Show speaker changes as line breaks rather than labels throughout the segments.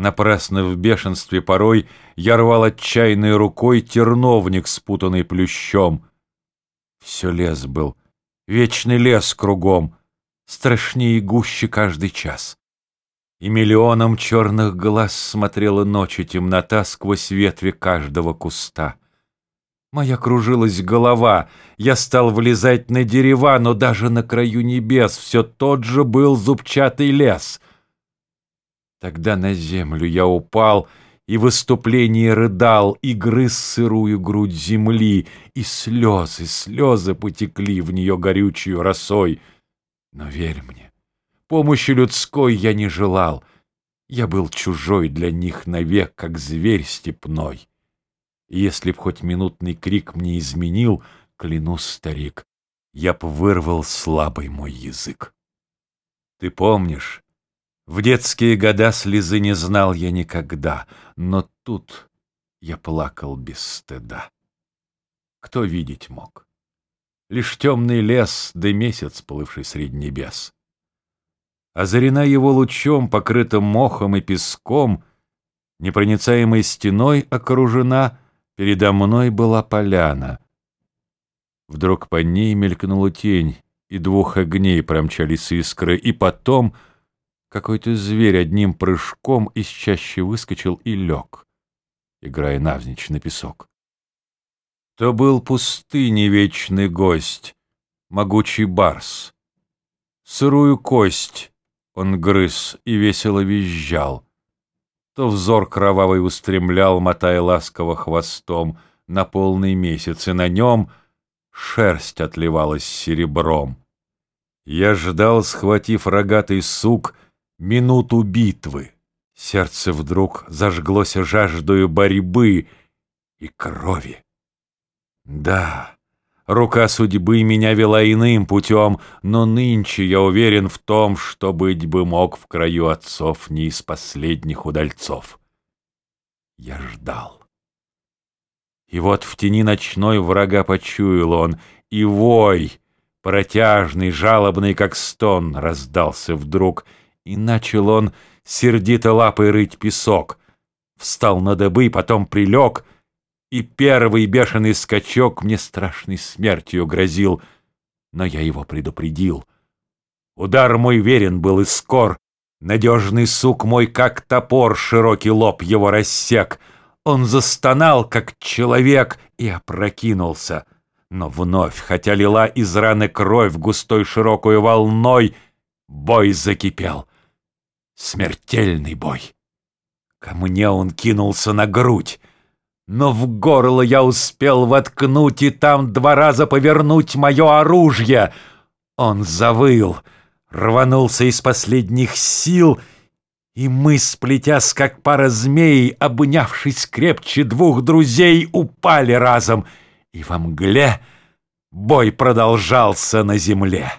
Напрасно в бешенстве порой я рвал отчаянной рукой терновник, спутанный плющом. Все лес был, вечный лес кругом, страшнее и гуще каждый час. И миллионом черных глаз смотрела ночи темнота сквозь ветви каждого куста. Моя кружилась голова, я стал влезать на дерева, но даже на краю небес все тот же был зубчатый лес. Тогда на землю я упал и в выступлении рыдал, и грыз сырую грудь земли, и слезы, слезы потекли в нее горючую росой. Но верь мне, помощи людской я не желал, я был чужой для них навек, как зверь степной. И если б хоть минутный крик мне изменил, клянусь, старик, я б вырвал слабый мой язык. Ты помнишь, в детские года слезы не знал я никогда, но тут я плакал без стыда. Кто видеть мог? Лишь темный лес, да месяц, плывший средь небес. Озарена его лучом, покрытым мохом и песком, непроницаемой стеной окружена — Передо мной была поляна. Вдруг по ней мелькнула тень, и двух огней промчались искры, и потом какой-то зверь одним прыжком из чаще выскочил и лег, играя навзничь на песок. То был пустыни вечный гость, могучий барс. Сырую кость он грыз и весело визжал — то взор кровавый устремлял, мотая ласково хвостом, на полный месяц, и на нем шерсть отливалась серебром. Я ждал, схватив рогатый сук, минуту битвы. Сердце вдруг зажглось жаждою борьбы и крови. Да, Рука судьбы меня вела иным путем, но нынче я уверен в том, что быть бы мог в краю отцов не из последних удальцов. Я ждал. И вот в тени ночной врага почуял он, и вой, протяжный, жалобный, как стон, раздался вдруг, и начал он сердито лапой рыть песок. Встал на дыбы, потом прилег — и первый бешеный скачок мне страшной смертью грозил, но я его предупредил. Удар мой верен был и скор, надежный сук мой, как топор, широкий лоб его рассек. Он застонал, как человек, и опрокинулся. Но вновь, хотя лила из раны кровь густой широкой волной, бой закипел. Смертельный бой. Ко мне он кинулся на грудь. Но в горло я успел воткнуть и там два раза повернуть мое оружие. Он завыл, рванулся из последних сил, и мы, сплетясь как пара змей, обнявшись крепче двух друзей, упали разом, и во мгле бой продолжался на земле.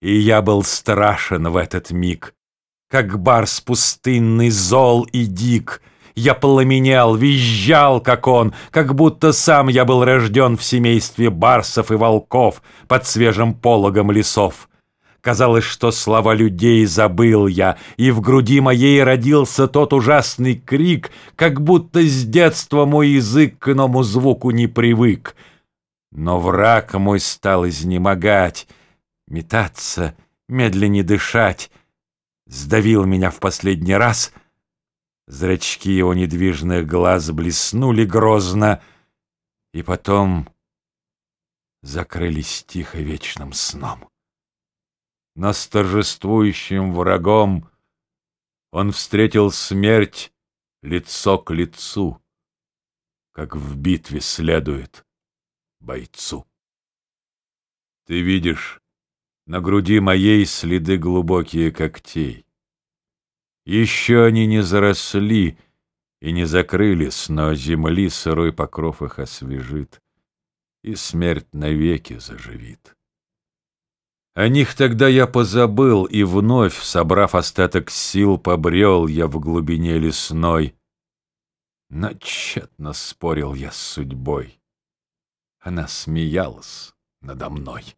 И я был страшен в этот миг, как барс пустынный зол и дик — я пламенел, визжал, как он, как будто сам я был рожден в семействе барсов и волков под свежим пологом лесов. Казалось, что слова людей забыл я, и в груди моей родился тот ужасный крик, как будто с детства мой язык к иному звуку не привык. Но враг мой стал изнемогать, метаться, медленнее дышать, сдавил меня в последний раз — Зрачки его недвижных глаз блеснули грозно, и потом закрылись тихо вечным сном. Но с торжествующим врагом он встретил смерть лицо к лицу, как в битве следует бойцу. Ты видишь на груди моей следы глубокие когтей. Еще они не заросли и не закрылись, но земли сырой покров их освежит, и смерть навеки заживит. О них тогда я позабыл, и вновь, собрав остаток сил, побрел я в глубине лесной. Но тщетно спорил я с судьбой. Она смеялась надо мной.